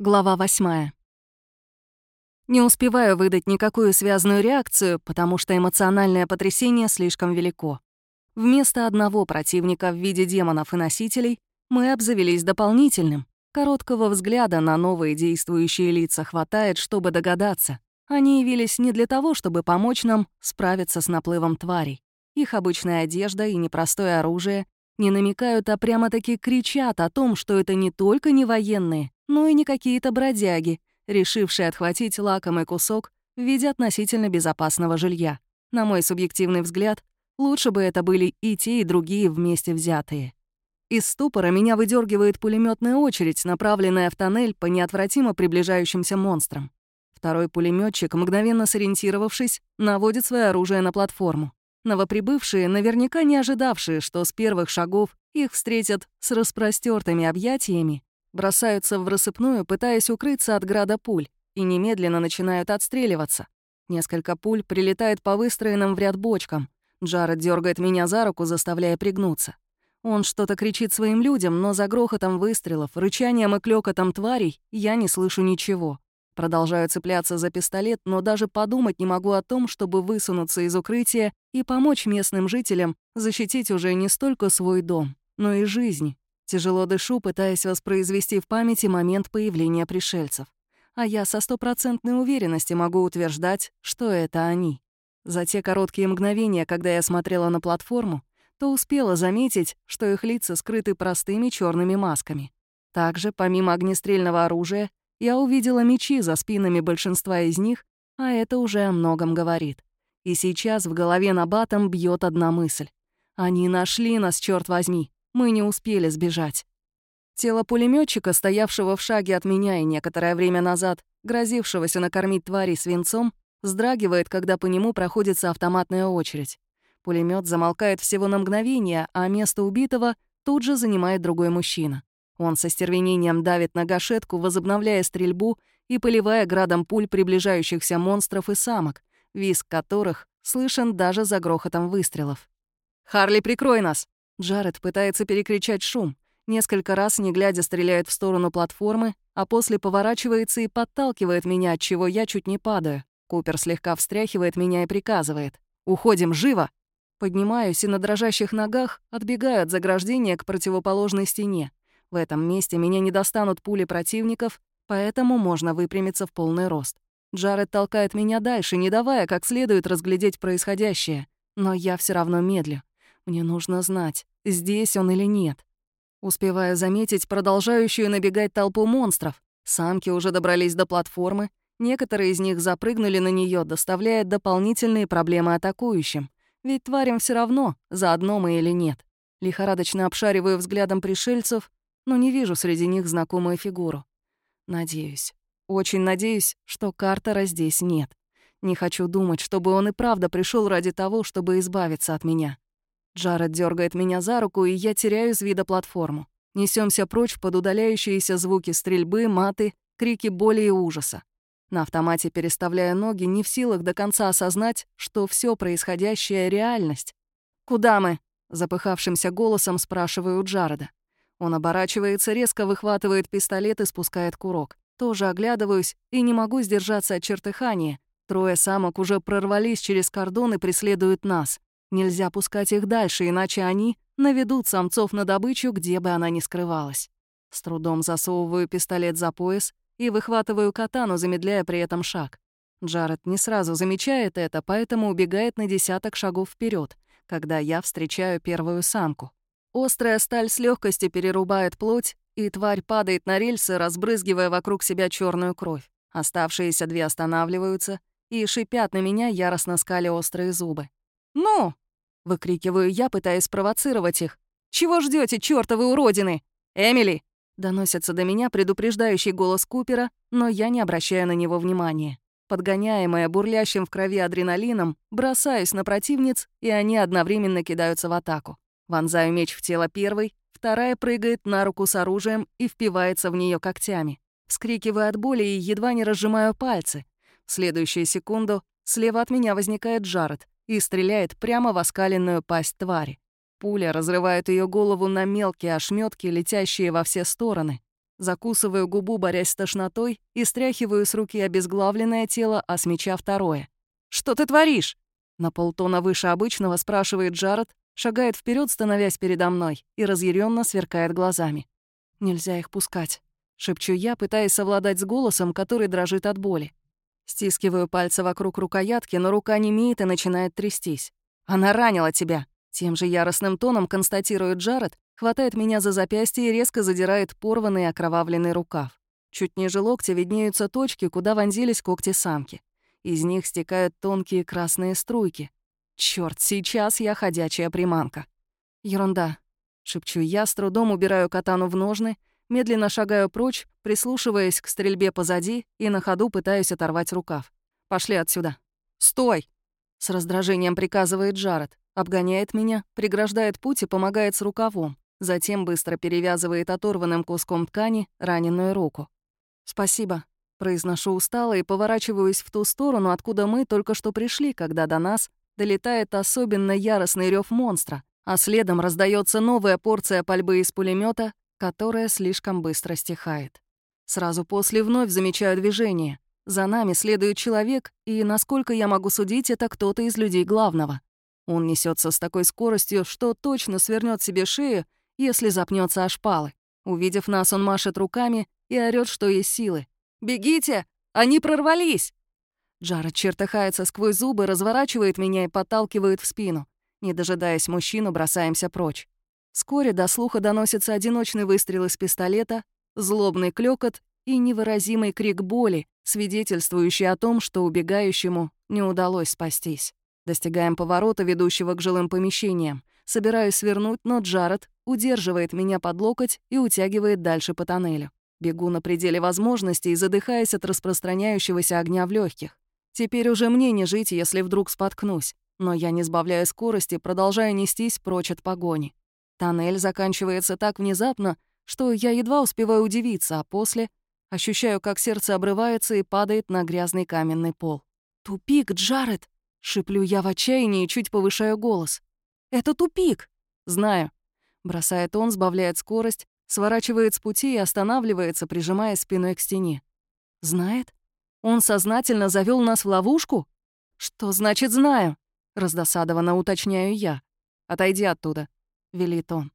Глава восьмая. Не успеваю выдать никакую связанную реакцию, потому что эмоциональное потрясение слишком велико. Вместо одного противника в виде демонов и носителей мы обзавелись дополнительным. Короткого взгляда на новые действующие лица хватает, чтобы догадаться. Они явились не для того, чтобы помочь нам справиться с наплывом тварей. Их обычная одежда и непростое оружие не намекают, а прямо-таки кричат о том, что это не только не военные, но и не какие-то бродяги, решившие отхватить лакомый кусок в виде относительно безопасного жилья. На мой субъективный взгляд, лучше бы это были и те, и другие вместе взятые. Из ступора меня выдергивает пулеметная очередь, направленная в тоннель по неотвратимо приближающимся монстрам. Второй пулеметчик, мгновенно сориентировавшись, наводит свое оружие на платформу. Новоприбывшие, наверняка не ожидавшие, что с первых шагов их встретят с распростертыми объятиями, бросаются в рассыпную, пытаясь укрыться от града пуль, и немедленно начинают отстреливаться. Несколько пуль прилетает по выстроенным в ряд бочкам. Джаред дергает меня за руку, заставляя пригнуться. Он что-то кричит своим людям, но за грохотом выстрелов, рычанием и клёкотом тварей я не слышу ничего. Продолжаю цепляться за пистолет, но даже подумать не могу о том, чтобы высунуться из укрытия и помочь местным жителям защитить уже не столько свой дом, но и жизнь. Тяжело дышу, пытаясь воспроизвести в памяти момент появления пришельцев. А я со стопроцентной уверенностью могу утверждать, что это они. За те короткие мгновения, когда я смотрела на платформу, то успела заметить, что их лица скрыты простыми черными масками. Также, помимо огнестрельного оружия, я увидела мечи за спинами большинства из них, а это уже о многом говорит. И сейчас в голове на батом бьет одна мысль. Они нашли нас, черт возьми. Мы не успели сбежать. Тело пулеметчика, стоявшего в шаге от меня и некоторое время назад, грозившегося накормить тварей свинцом, вздрагивает, когда по нему проходится автоматная очередь. Пулемет замолкает всего на мгновение, а место убитого тут же занимает другой мужчина. Он со стервенением давит на гашетку, возобновляя стрельбу и поливая градом пуль приближающихся монстров и самок, визг которых слышен даже за грохотом выстрелов. «Харли, прикрой нас!» Джаред пытается перекричать шум. Несколько раз, не глядя, стреляет в сторону платформы, а после поворачивается и подталкивает меня, от чего я чуть не падаю. Купер слегка встряхивает меня и приказывает. «Уходим, живо!» Поднимаюсь и на дрожащих ногах отбегаю от заграждения к противоположной стене. В этом месте меня не достанут пули противников, поэтому можно выпрямиться в полный рост. Джаред толкает меня дальше, не давая как следует разглядеть происходящее. Но я все равно медлю. Мне нужно знать, здесь он или нет. Успеваю заметить продолжающую набегать толпу монстров. Самки уже добрались до платформы, некоторые из них запрыгнули на нее, доставляя дополнительные проблемы атакующим. Ведь тварям все равно, заодно мы или нет. Лихорадочно обшариваю взглядом пришельцев, но не вижу среди них знакомую фигуру. Надеюсь, очень надеюсь, что Картера здесь нет. Не хочу думать, чтобы он и правда пришел ради того, чтобы избавиться от меня. Джаред дергает меня за руку, и я теряю из вида платформу. Несемся прочь под удаляющиеся звуки стрельбы, маты, крики боли и ужаса. На автомате переставляя ноги, не в силах до конца осознать, что все происходящее — реальность. «Куда мы?» — запыхавшимся голосом спрашиваю Джареда. Он оборачивается, резко выхватывает пистолет и спускает курок. Тоже оглядываюсь и не могу сдержаться от чертыхания. Трое самок уже прорвались через кордон и преследуют нас. Нельзя пускать их дальше, иначе они наведут самцов на добычу, где бы она ни скрывалась. С трудом засовываю пистолет за пояс и выхватываю катану, замедляя при этом шаг. Джаред не сразу замечает это, поэтому убегает на десяток шагов вперед, когда я встречаю первую самку. Острая сталь с легкостью перерубает плоть, и тварь падает на рельсы, разбрызгивая вокруг себя черную кровь. Оставшиеся две останавливаются и шипят на меня, яростно скали острые зубы. «Ну!» — выкрикиваю я, пытаясь спровоцировать их. «Чего ждете, чёртовы уродины? Эмили!» Доносится до меня предупреждающий голос Купера, но я не обращаю на него внимания. Подгоняемая бурлящим в крови адреналином, бросаюсь на противниц, и они одновременно кидаются в атаку. Вонзаю меч в тело первой, вторая прыгает на руку с оружием и впивается в нее когтями. Вскрикиваю от боли и едва не разжимаю пальцы. В следующую секунду слева от меня возникает Джаред и стреляет прямо в оскаленную пасть твари. Пуля разрывает ее голову на мелкие ошметки, летящие во все стороны. Закусываю губу, борясь с тошнотой, и стряхиваю с руки обезглавленное тело, а с меча второе. «Что ты творишь?» На полтона выше обычного спрашивает Джаред, шагает вперед, становясь передо мной, и разъяренно сверкает глазами. «Нельзя их пускать», — шепчу я, пытаясь совладать с голосом, который дрожит от боли. Стискиваю пальцы вокруг рукоятки, но рука не имеет и начинает трястись. «Она ранила тебя!» Тем же яростным тоном констатирует Джаред, хватает меня за запястье и резко задирает порванный окровавленный рукав. Чуть ниже локтя виднеются точки, куда вонзились когти самки. Из них стекают тонкие красные струйки. Черт, сейчас я ходячая приманка. Ерунда. Шепчу я, с трудом убираю катану в ножны, медленно шагаю прочь, прислушиваясь к стрельбе позади и на ходу пытаюсь оторвать рукав. «Пошли отсюда». «Стой!» — с раздражением приказывает Джаред. Обгоняет меня, преграждает путь и помогает с рукавом. Затем быстро перевязывает оторванным куском ткани раненую руку. «Спасибо», Произношу устало и поворачиваюсь в ту сторону, откуда мы только что пришли, когда до нас долетает особенно яростный рев монстра, а следом раздается новая порция пальбы из пулемета, которая слишком быстро стихает. Сразу после вновь замечаю движение. За нами следует человек, и, насколько я могу судить, это кто-то из людей главного. Он несется с такой скоростью, что точно свернет себе шею, если запнется о шпалы. Увидев нас, он машет руками и орёт, что есть силы. «Бегите! Они прорвались!» Джаред чертыхается сквозь зубы, разворачивает меня и подталкивает в спину. Не дожидаясь мужчину, бросаемся прочь. Вскоре до слуха доносится одиночный выстрел из пистолета, злобный клёкот и невыразимый крик боли, свидетельствующий о том, что убегающему не удалось спастись. Достигаем поворота, ведущего к жилым помещениям. Собираюсь свернуть, но Джаред удерживает меня под локоть и утягивает дальше по тоннелю. Бегу на пределе возможностей, задыхаясь от распространяющегося огня в легких. Теперь уже мне не жить, если вдруг споткнусь. Но я, не сбавляя скорости, продолжаю нестись прочь от погони. Тоннель заканчивается так внезапно, что я едва успеваю удивиться, а после ощущаю, как сердце обрывается и падает на грязный каменный пол. «Тупик, Джаред!» — шиплю я в отчаянии и чуть повышаю голос. «Это тупик!» «Знаю», — бросает он, сбавляет скорость, Сворачивает с пути и останавливается, прижимая спиной к стене. Знает? Он сознательно завел нас в ловушку? Что значит «знаю»? Раздосадованно уточняю я. «Отойди оттуда», — велит он.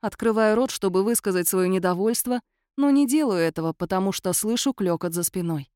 Открываю рот, чтобы высказать свое недовольство, но не делаю этого, потому что слышу клёкот за спиной.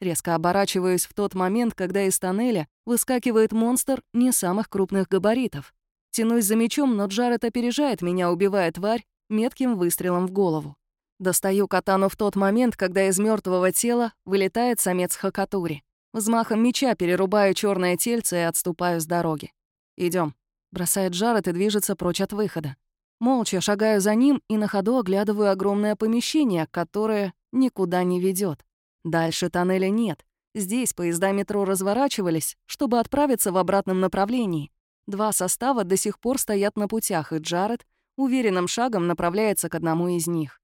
Резко оборачиваюсь в тот момент, когда из тоннеля выскакивает монстр не самых крупных габаритов. Тянусь за мечом, но Джаред опережает меня, убивая тварь, метким выстрелом в голову. Достаю катану в тот момент, когда из мертвого тела вылетает самец Хакатури. Взмахом меча перерубаю черное тельце и отступаю с дороги. Идем, бросает Джаред и движется прочь от выхода. Молча шагаю за ним и на ходу оглядываю огромное помещение, которое никуда не ведет. Дальше тоннеля нет. Здесь поезда метро разворачивались, чтобы отправиться в обратном направлении. Два состава до сих пор стоят на путях, и Джаред уверенным шагом направляется к одному из них.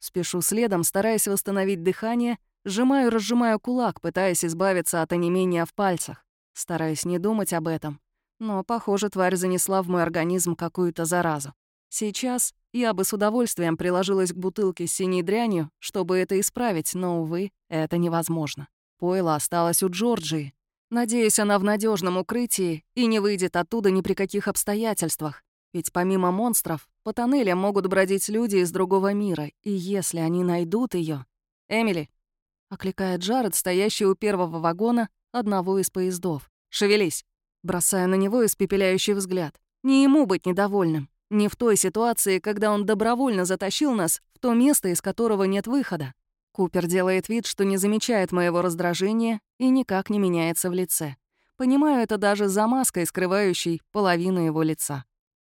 Спешу следом, стараясь восстановить дыхание, сжимаю разжимаю кулак, пытаясь избавиться от онемения в пальцах. Стараюсь не думать об этом. Но, похоже, тварь занесла в мой организм какую-то заразу. Сейчас я бы с удовольствием приложилась к бутылке с синей дрянью, чтобы это исправить, но, увы, это невозможно. Пойло осталось у Джорджии. Надеюсь, она в надежном укрытии и не выйдет оттуда ни при каких обстоятельствах. Ведь помимо монстров, по тоннелям могут бродить люди из другого мира, и если они найдут ее, «Эмили!» — окликает Джаред, стоящий у первого вагона одного из поездов. «Шевелись!» Бросая на него испепеляющий взгляд. Не ему быть недовольным. Не в той ситуации, когда он добровольно затащил нас в то место, из которого нет выхода. Купер делает вид, что не замечает моего раздражения и никак не меняется в лице. Понимаю это даже за маской, скрывающей половину его лица.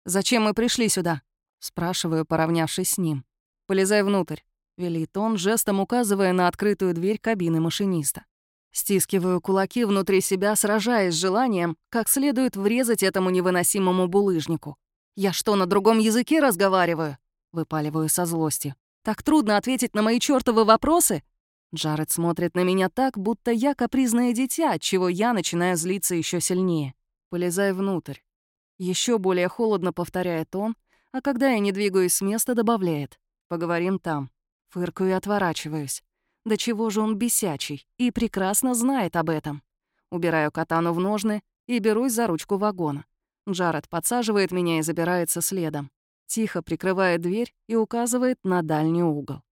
«Зачем мы пришли сюда?» — спрашиваю, поравнявшись с ним. «Полезай внутрь», — велит он, жестом указывая на открытую дверь кабины машиниста. Стискиваю кулаки внутри себя, сражаясь с желанием, как следует врезать этому невыносимому булыжнику. «Я что, на другом языке разговариваю?» — выпаливаю со злостью. «Так трудно ответить на мои чёртовы вопросы?» Джаред смотрит на меня так, будто я капризное дитя, чего я начинаю злиться еще сильнее. «Полезай внутрь», еще более холодно повторяет он, а когда я не двигаюсь с места, добавляет. Поговорим там. Фыркаю и отворачиваюсь. До чего же он бесячий и прекрасно знает об этом. Убираю катану в ножны и берусь за ручку вагона. Джаред подсаживает меня и забирается следом. Тихо прикрывает дверь и указывает на дальний угол.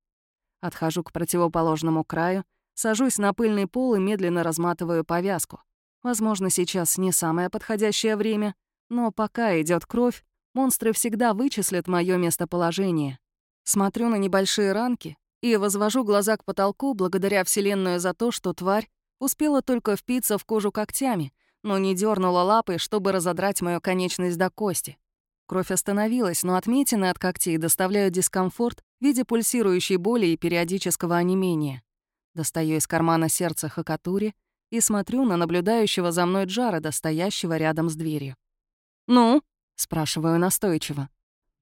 Отхожу к противоположному краю, сажусь на пыльный пол и медленно разматываю повязку. Возможно, сейчас не самое подходящее время, но пока идет кровь, монстры всегда вычислят мое местоположение. Смотрю на небольшие ранки и возвожу глаза к потолку благодаря Вселенную за то, что тварь успела только впиться в кожу когтями, но не дернула лапой, чтобы разодрать мою конечность до кости. Кровь остановилась, но отметины от когтей доставляют дискомфорт в виде пульсирующей боли и периодического онемения. Достаю из кармана сердце Хакатури и смотрю на наблюдающего за мной Джареда, стоящего рядом с дверью. «Ну?» — спрашиваю настойчиво.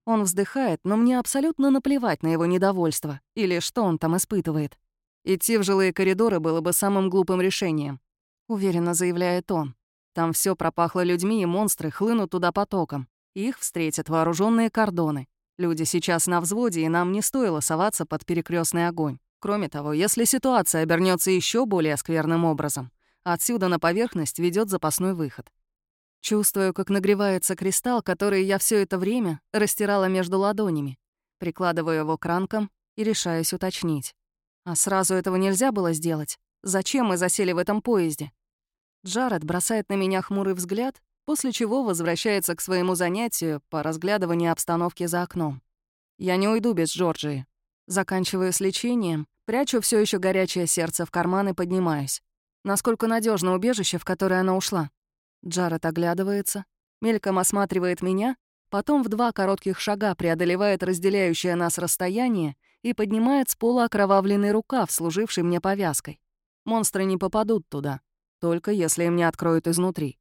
Он вздыхает, но мне абсолютно наплевать на его недовольство или что он там испытывает. Идти в жилые коридоры было бы самым глупым решением, уверенно заявляет он. Там все пропахло людьми, и монстры хлынут туда потоком. Их встретят вооруженные кордоны. Люди сейчас на взводе, и нам не стоило соваться под перекрестный огонь. Кроме того, если ситуация обернется еще более скверным образом, отсюда на поверхность ведет запасной выход. Чувствую, как нагревается кристалл, который я все это время растирала между ладонями. Прикладываю его к ранкам и решаюсь уточнить. А сразу этого нельзя было сделать? Зачем мы засели в этом поезде? Джаред бросает на меня хмурый взгляд, после чего возвращается к своему занятию по разглядыванию обстановки за окном. Я не уйду без Джорджии. Заканчиваю с лечением, прячу все еще горячее сердце в карман и поднимаюсь. Насколько надежно убежище, в которое она ушла? Джаред оглядывается, мельком осматривает меня, потом в два коротких шага преодолевает разделяющее нас расстояние и поднимает с пола окровавленный рукав, служивший мне повязкой. Монстры не попадут туда, только если им не откроют изнутри.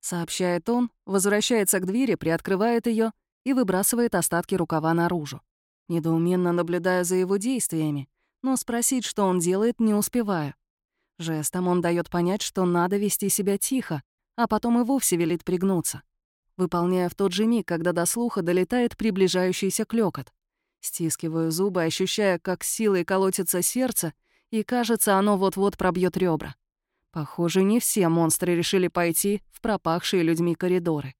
Сообщает он, возвращается к двери, приоткрывает ее и выбрасывает остатки рукава наружу. Недоуменно наблюдая за его действиями, но спросить, что он делает, не успеваю. Жестом он дает понять, что надо вести себя тихо, а потом и вовсе велит пригнуться, выполняя в тот же миг, когда до слуха долетает приближающийся клёкот. Стискиваю зубы, ощущая, как силой колотится сердце, и кажется, оно вот-вот пробьет ребра. Похоже, не все монстры решили пойти в пропахшие людьми коридоры.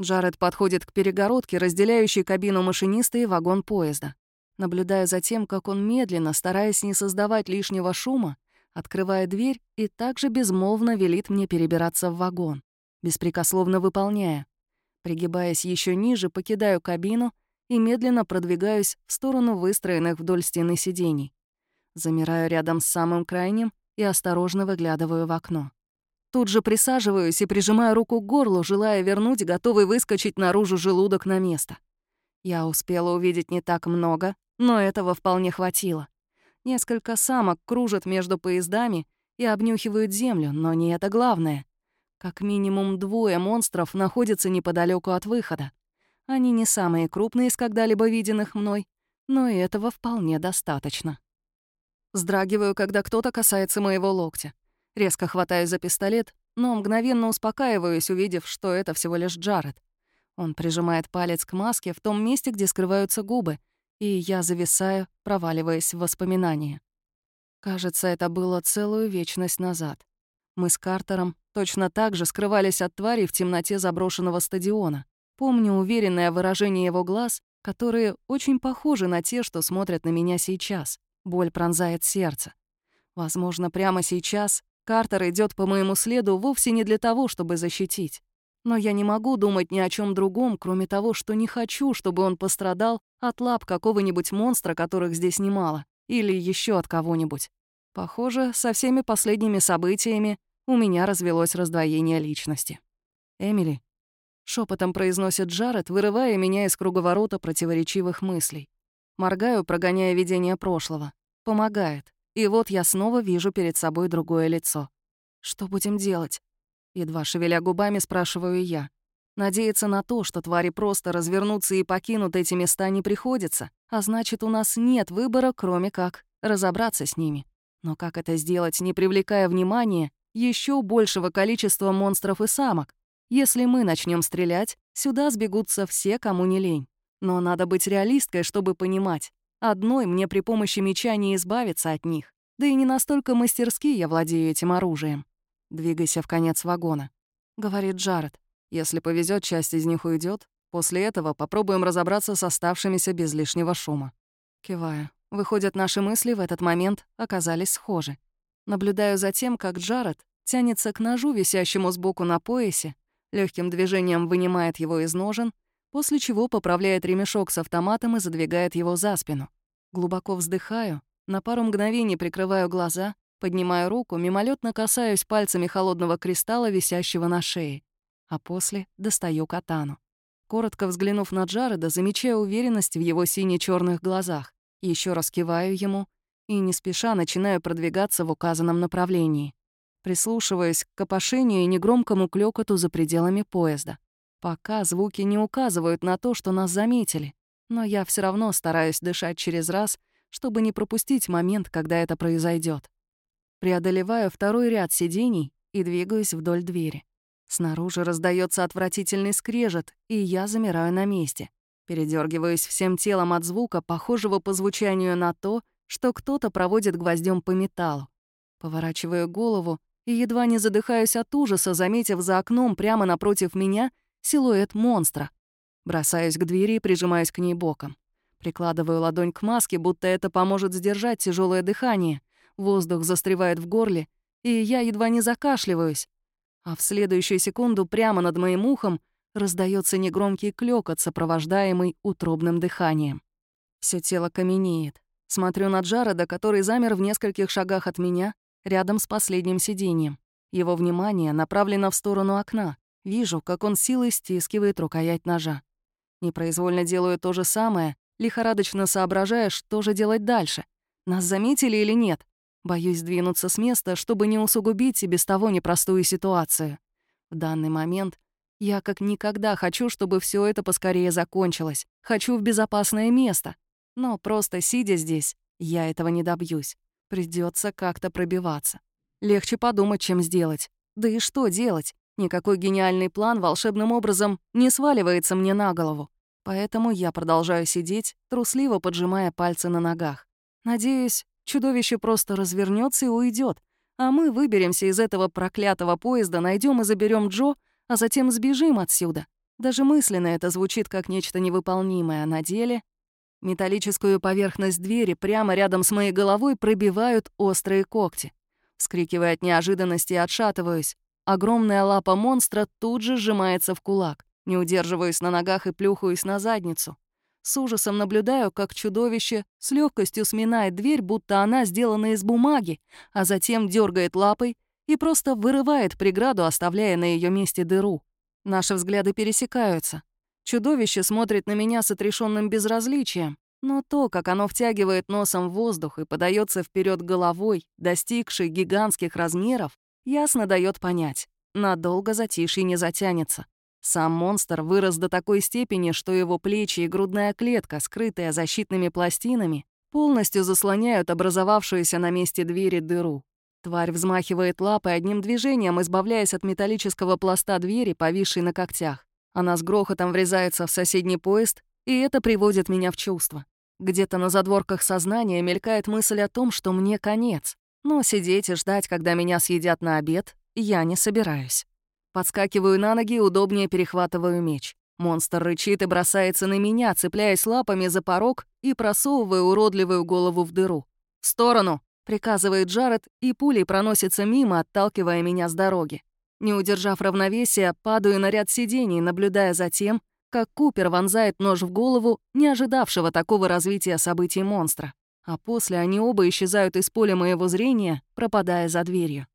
Джаред подходит к перегородке, разделяющей кабину машиниста и вагон поезда. Наблюдая за тем, как он медленно, стараясь не создавать лишнего шума, открывая дверь и также безмолвно велит мне перебираться в вагон, беспрекословно выполняя. Пригибаясь еще ниже, покидаю кабину и медленно продвигаюсь в сторону выстроенных вдоль стены сидений. Замираю рядом с самым крайним и осторожно выглядываю в окно. Тут же присаживаюсь и прижимаю руку к горлу, желая вернуть готовый выскочить наружу желудок на место. Я успела увидеть не так много, но этого вполне хватило. Несколько самок кружат между поездами и обнюхивают землю, но не это главное. Как минимум двое монстров находятся неподалеку от выхода. Они не самые крупные из когда-либо виденных мной, но и этого вполне достаточно. Сдрагиваю, когда кто-то касается моего локтя. Резко хватаю за пистолет, но мгновенно успокаиваюсь, увидев, что это всего лишь Джаред. Он прижимает палец к маске в том месте, где скрываются губы, и я зависаю, проваливаясь в воспоминания. Кажется, это было целую вечность назад. Мы с Картером точно так же скрывались от тварей в темноте заброшенного стадиона. Помню уверенное выражение его глаз, которые очень похожи на те, что смотрят на меня сейчас. Боль пронзает сердце. Возможно, прямо сейчас Картер идет по моему следу вовсе не для того, чтобы защитить. Но я не могу думать ни о чем другом, кроме того, что не хочу, чтобы он пострадал от лап какого-нибудь монстра, которых здесь немало, или еще от кого-нибудь. Похоже, со всеми последними событиями у меня развелось раздвоение личности. «Эмили», — шепотом произносит Джаред, вырывая меня из круговорота противоречивых мыслей. Моргаю, прогоняя видение прошлого. Помогает. И вот я снова вижу перед собой другое лицо. Что будем делать? Едва шевеля губами, спрашиваю я. Надеяться на то, что твари просто развернутся и покинут эти места, не приходится, а значит, у нас нет выбора, кроме как разобраться с ними. Но как это сделать, не привлекая внимания еще большего количества монстров и самок? Если мы начнем стрелять, сюда сбегутся все, кому не лень. Но надо быть реалисткой, чтобы понимать. Одной мне при помощи меча не избавиться от них. Да и не настолько мастерски я владею этим оружием. «Двигайся в конец вагона», — говорит Джаред. «Если повезет, часть из них уйдет. После этого попробуем разобраться с оставшимися без лишнего шума». Киваю. Выходят, наши мысли в этот момент оказались схожи. Наблюдаю за тем, как Джаред тянется к ножу, висящему сбоку на поясе, легким движением вынимает его из ножен, после чего поправляет ремешок с автоматом и задвигает его за спину. Глубоко вздыхаю, на пару мгновений прикрываю глаза Поднимаю руку, мимолетно касаюсь пальцами холодного кристалла, висящего на шее. А после достаю катану. Коротко взглянув на Джареда, замечаю уверенность в его сине черных глазах. Еще раз киваю ему и не спеша начинаю продвигаться в указанном направлении. Прислушиваясь к копошению и негромкому клёкоту за пределами поезда. Пока звуки не указывают на то, что нас заметили, но я все равно стараюсь дышать через раз, чтобы не пропустить момент, когда это произойдет. Преодолеваю второй ряд сидений и двигаюсь вдоль двери. Снаружи раздается отвратительный скрежет, и я замираю на месте. Передергиваюсь всем телом от звука, похожего по звучанию на то, что кто-то проводит гвоздем по металлу. Поворачиваю голову и едва не задыхаюсь от ужаса, заметив за окном прямо напротив меня силуэт монстра. Бросаюсь к двери и прижимаюсь к ней боком. Прикладываю ладонь к маске, будто это поможет сдержать тяжелое дыхание, Воздух застревает в горле, и я едва не закашливаюсь. А в следующую секунду прямо над моим ухом раздается негромкий клёкот, сопровождаемый утробным дыханием. Все тело каменеет. Смотрю на Джареда, который замер в нескольких шагах от меня, рядом с последним сиденьем. Его внимание направлено в сторону окна. Вижу, как он силой стискивает рукоять ножа. Непроизвольно делаю то же самое, лихорадочно соображая, что же делать дальше. Нас заметили или нет? Боюсь двинуться с места, чтобы не усугубить и без того непростую ситуацию. В данный момент я как никогда хочу, чтобы все это поскорее закончилось. Хочу в безопасное место. Но просто сидя здесь, я этого не добьюсь. Придется как-то пробиваться. Легче подумать, чем сделать. Да и что делать? Никакой гениальный план волшебным образом не сваливается мне на голову. Поэтому я продолжаю сидеть, трусливо поджимая пальцы на ногах. Надеюсь, Чудовище просто развернется и уйдет, а мы выберемся из этого проклятого поезда, найдем и заберем Джо, а затем сбежим отсюда. Даже мысленно это звучит как нечто невыполнимое, а на деле... Металлическую поверхность двери прямо рядом с моей головой пробивают острые когти. Вскрикивая от неожиданности, отшатываюсь. Огромная лапа монстра тут же сжимается в кулак. Не удерживаюсь на ногах и плюхаюсь на задницу. С ужасом наблюдаю, как чудовище с легкостью сминает дверь, будто она сделана из бумаги, а затем дергает лапой и просто вырывает преграду, оставляя на ее месте дыру. Наши взгляды пересекаются. Чудовище смотрит на меня с отрешенным безразличием, но то, как оно втягивает носом воздух и подается вперед головой, достигшей гигантских размеров, ясно дает понять, надолго затишье не затянется. Сам монстр вырос до такой степени, что его плечи и грудная клетка, скрытая защитными пластинами, полностью заслоняют образовавшуюся на месте двери дыру. Тварь взмахивает лапой одним движением, избавляясь от металлического пласта двери, повисшей на когтях. Она с грохотом врезается в соседний поезд, и это приводит меня в чувство. Где-то на задворках сознания мелькает мысль о том, что мне конец. Но сидеть и ждать, когда меня съедят на обед, я не собираюсь. Подскакиваю на ноги удобнее перехватываю меч. Монстр рычит и бросается на меня, цепляясь лапами за порог и просовывая уродливую голову в дыру. «В сторону!» — приказывает Джаред, и пулей проносится мимо, отталкивая меня с дороги. Не удержав равновесия, падаю на ряд сидений, наблюдая за тем, как Купер вонзает нож в голову не ожидавшего такого развития событий монстра. А после они оба исчезают из поля моего зрения, пропадая за дверью.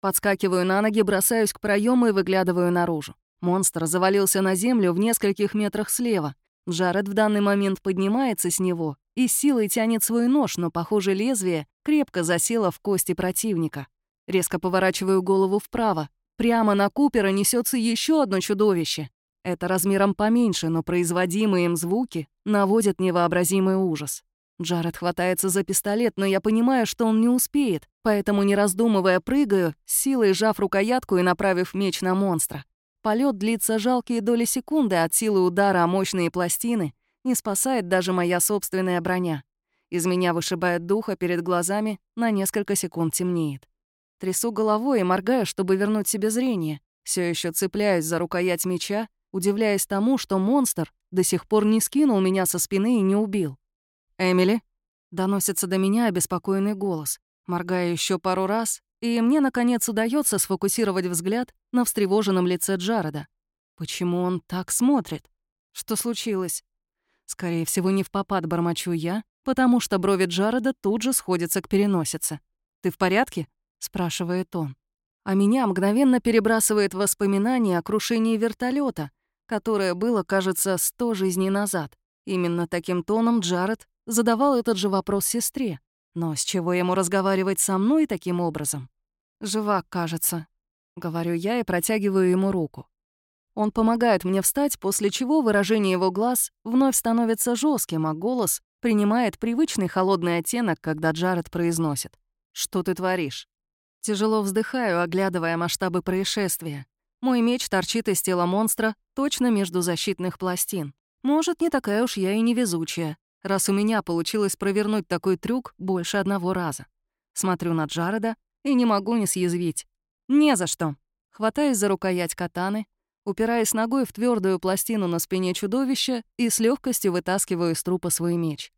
Подскакиваю на ноги, бросаюсь к проему и выглядываю наружу. Монстр завалился на землю в нескольких метрах слева. Джаред в данный момент поднимается с него и силой тянет свой нож, но, похоже, лезвие крепко засело в кости противника. Резко поворачиваю голову вправо. Прямо на Купера несется еще одно чудовище. Это размером поменьше, но производимые им звуки наводят невообразимый ужас. Джаред хватается за пистолет, но я понимаю, что он не успеет, поэтому, не раздумывая, прыгаю, силой сжав рукоятку и направив меч на монстра. Полет длится жалкие доли секунды от силы удара о мощные пластины, не спасает даже моя собственная броня. Из меня вышибает дух, а перед глазами на несколько секунд темнеет. Трясу головой и моргаю, чтобы вернуть себе зрение. Все еще цепляюсь за рукоять меча, удивляясь тому, что монстр до сих пор не скинул меня со спины и не убил. «Эмили?» — доносится до меня обеспокоенный голос. Моргаю еще пару раз, и мне, наконец, удается сфокусировать взгляд на встревоженном лице Джареда. Почему он так смотрит? Что случилось? Скорее всего, не в попад бормочу я, потому что брови Джареда тут же сходятся к переносице. «Ты в порядке?» — спрашивает он. А меня мгновенно перебрасывает воспоминание о крушении вертолета, которое было, кажется, сто жизней назад. Именно таким тоном Джаред задавал этот же вопрос сестре. Но с чего ему разговаривать со мной таким образом? «Живак, кажется», — говорю я и протягиваю ему руку. Он помогает мне встать, после чего выражение его глаз вновь становится жестким, а голос принимает привычный холодный оттенок, когда Джаред произносит «Что ты творишь?». Тяжело вздыхаю, оглядывая масштабы происшествия. Мой меч торчит из тела монстра точно между защитных пластин. Может, не такая уж я и невезучая, раз у меня получилось провернуть такой трюк больше одного раза. Смотрю на Джареда и не могу не съязвить. «Не за что!» Хватаюсь за рукоять катаны, упираясь ногой в твердую пластину на спине чудовища и с легкостью вытаскиваю из трупа свой меч.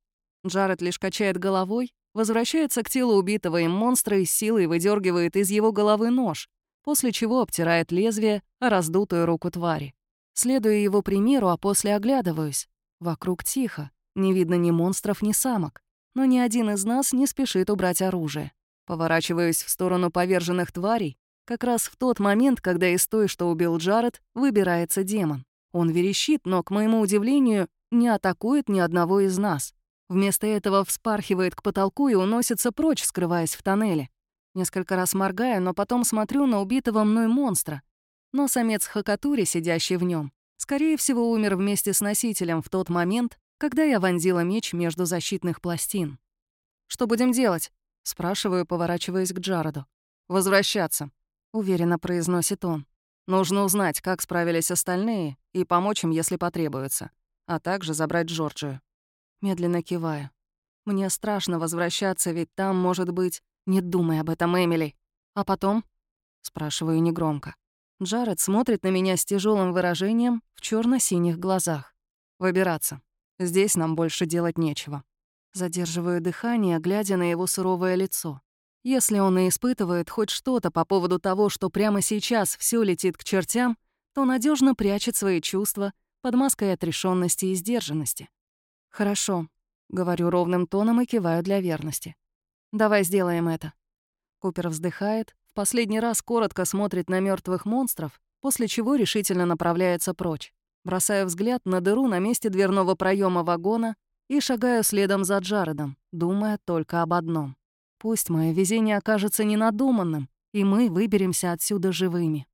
Джаред лишь качает головой, возвращается к телу убитого им монстра и силой выдергивает из его головы нож, после чего обтирает лезвие о раздутую руку твари. Следую его примеру, а после оглядываюсь. Вокруг тихо, не видно ни монстров, ни самок. Но ни один из нас не спешит убрать оружие. Поворачиваюсь в сторону поверженных тварей как раз в тот момент, когда из той, что убил Джаред, выбирается демон. Он верещит, но, к моему удивлению, не атакует ни одного из нас. Вместо этого вспархивает к потолку и уносится прочь, скрываясь в тоннеле. Несколько раз моргаю, но потом смотрю на убитого мной монстра. Но самец Хакатури, сидящий в нем, скорее всего, умер вместе с носителем в тот момент, когда я вонзила меч между защитных пластин. «Что будем делать?» — спрашиваю, поворачиваясь к Джароду. «Возвращаться», — уверенно произносит он. «Нужно узнать, как справились остальные, и помочь им, если потребуется, а также забрать Джорджию». Медленно киваю. Мне страшно возвращаться, ведь там, может быть... Не думай об этом, Эмили. А потом? Спрашиваю негромко. Джаред смотрит на меня с тяжелым выражением в черно синих глазах. Выбираться. Здесь нам больше делать нечего. Задерживаю дыхание, глядя на его суровое лицо. Если он и испытывает хоть что-то по поводу того, что прямо сейчас все летит к чертям, то надежно прячет свои чувства под маской отрешенности и сдержанности. «Хорошо», — говорю ровным тоном и киваю для верности. «Давай сделаем это». Купер вздыхает, в последний раз коротко смотрит на мертвых монстров, после чего решительно направляется прочь. Бросаю взгляд на дыру на месте дверного проема вагона и шагаю следом за Джаредом, думая только об одном. Пусть мое везение окажется ненадуманным, и мы выберемся отсюда живыми.